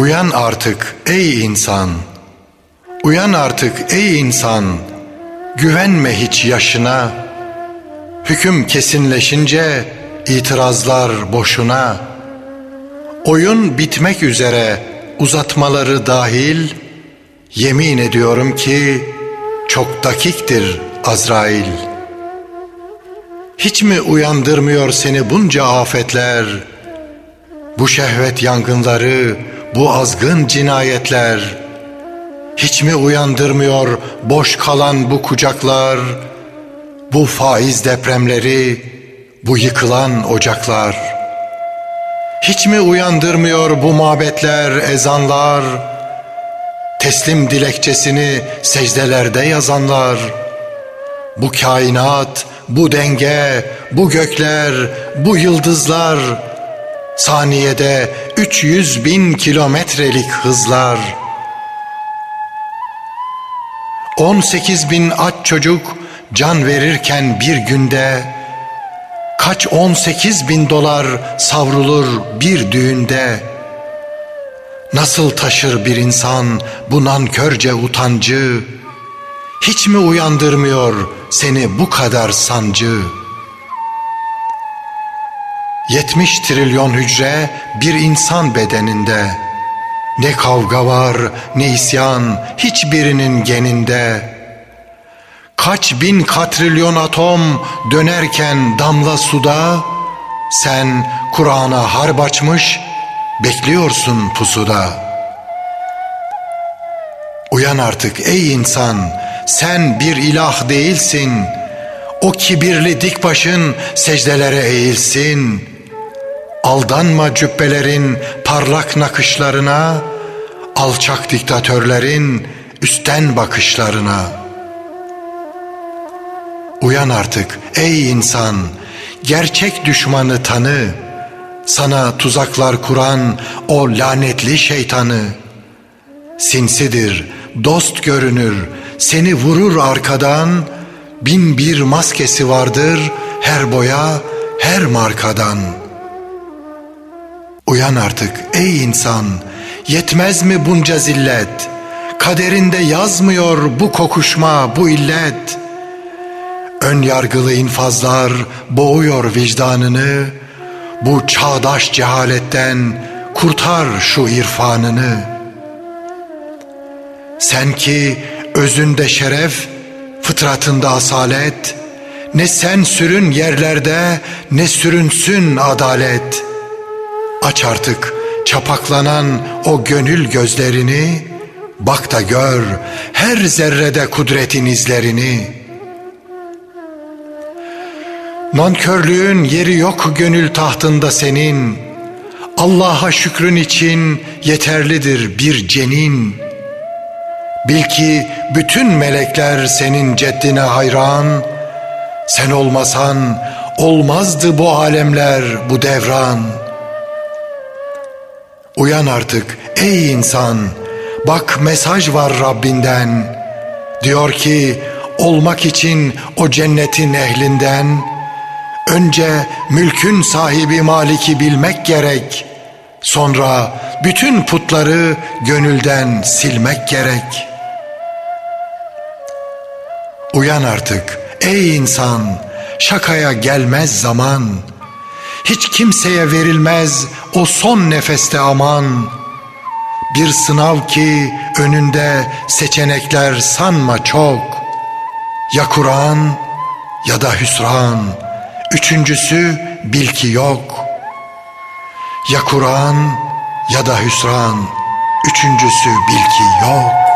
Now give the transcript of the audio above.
Uyan artık ey insan. Uyan artık ey insan. Güvenme hiç yaşına. Hüküm kesinleşince itirazlar boşuna. Oyun bitmek üzere uzatmaları dahil yemin ediyorum ki çok dakiktir Azrail. Hiç mi uyandırmıyor seni bunca afetler? Bu şehvet yangınları, bu azgın cinayetler hiç mi uyandırmıyor boş kalan bu kucaklar, bu faiz depremleri, bu yıkılan ocaklar? Hiç mi uyandırmıyor bu mabetler, ezanlar, teslim dilekçesini secdelerde yazanlar? Bu kainat, bu denge, bu gökler, bu yıldızlar, saniyede 300 bin kilometrelik hızlar. 18 bin aç çocuk can verirken bir günde kaç 18 bin dolar savrulur bir düğünde. Nasıl taşır bir insan bu nankörce utancı? Hiç mi uyandırmıyor seni bu kadar sancı?'' Yetmiş trilyon hücre bir insan bedeninde. Ne kavga var ne isyan hiçbirinin geninde. Kaç bin katrilyon atom dönerken damla suda, sen Kur'an'a harp açmış bekliyorsun pusuda. Uyan artık ey insan, sen bir ilah değilsin. O kibirli dik başın secdelere eğilsin.'' Aldanma cübbelerin parlak nakışlarına, alçak diktatörlerin üstten bakışlarına. Uyan artık ey insan, gerçek düşmanı tanı. Sana tuzaklar kuran o lanetli şeytanı. Sinsidir, dost görünür, seni vurur arkadan. Bin bir maskesi vardır her boya, her markadan.'' Uyan artık ey insan, yetmez mi bunca zillet? Kaderinde yazmıyor bu kokuşma, bu illet. Ön yargılı infazlar boğuyor vicdanını. Bu çağdaş cehaletten kurtar şu irfanını. Sen ki özünde şeref, fıtratında asalet, ne sen sürün yerlerde ne sürünsün adalet.'' Aç artık çapaklanan o gönül gözlerini, bak da gör her zerrede kudretin izlerini. Nankörlüğün yeri yok gönül tahtında senin, Allah'a şükrün için yeterlidir bir cenin. Bil ki bütün melekler senin ceddine hayran, sen olmasan olmazdı bu alemler bu devran.'' Uyan artık ey insan. Bak mesaj var Rabbinden. Diyor ki olmak için o cennetin ehlinden önce mülkün sahibi Malik'i bilmek gerek. Sonra bütün putları gönülden silmek gerek. Uyan artık ey insan şakaya gelmez zaman.'' Hiç kimseye verilmez o son nefeste aman. Bir sınav ki önünde seçenekler sanma çok. Ya Kur'an ya da hüsran. Üçüncüsü bil ki yok. Ya Kur'an ya da hüsran. Üçüncüsü bil ki yok.